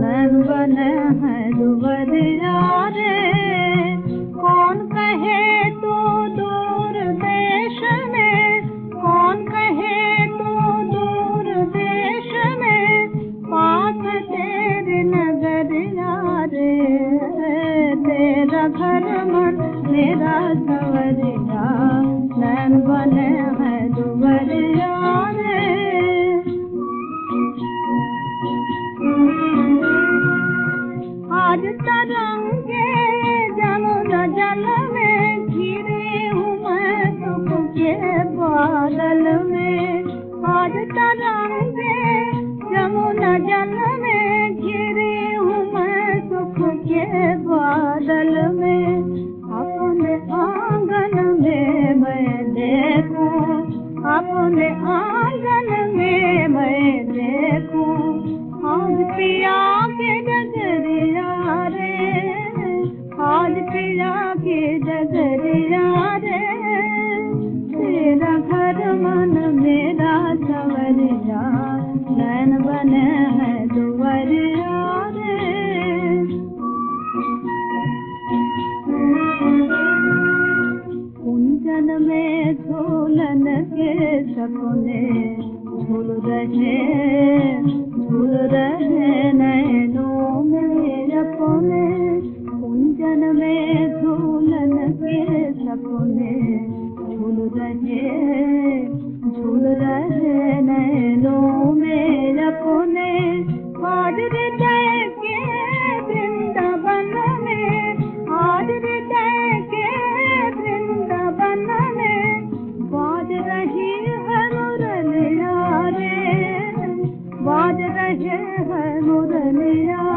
नैन बने हैं कौन कहे तू दूर देश में? कौन कहे तू दूर देश में? पास तेरे नगर रे तेरा घर मन, मेरा सवरिया नैन बने आज तरंगे जमुना जल में घिरे हूँ मैं सुख के बादल में। आज तरंगे जमुना जल नैन बने है दुवरिया कुंजन में झूलन के सपने झूल रहे झूल रहे नैनों में अपने। कुंजन में झूलन के सपने झूल रहे झूल रहे नैनों में लपने आदर के वृंदावन में आदर के वृंदावन में। बाज रही हर मुरलिया रे बाज रहे हर मुरलिया